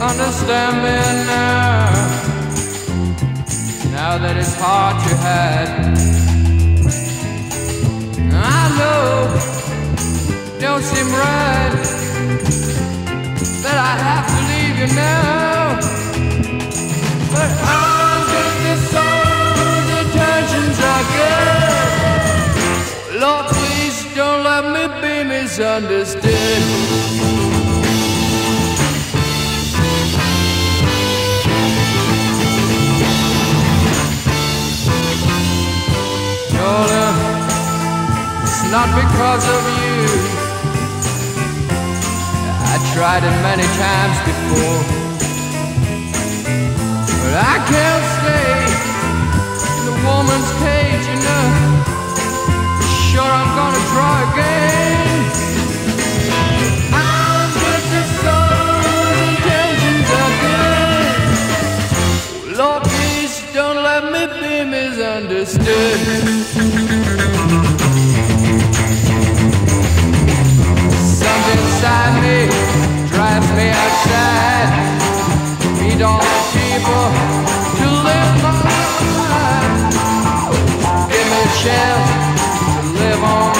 Understand me now. Now that it's hard you had. I know don't seem right that I have to leave you now. But I'm just as soul's intentions are good. Lord, please don't let me be misunderstood. Because of you. I tried it many times before. But I can't stay in the woman's cage, you know. Sure, I'm gonna try again. I'm just a soul's intentions are good. Lord, please don't let me be misunderstood. Chance to live on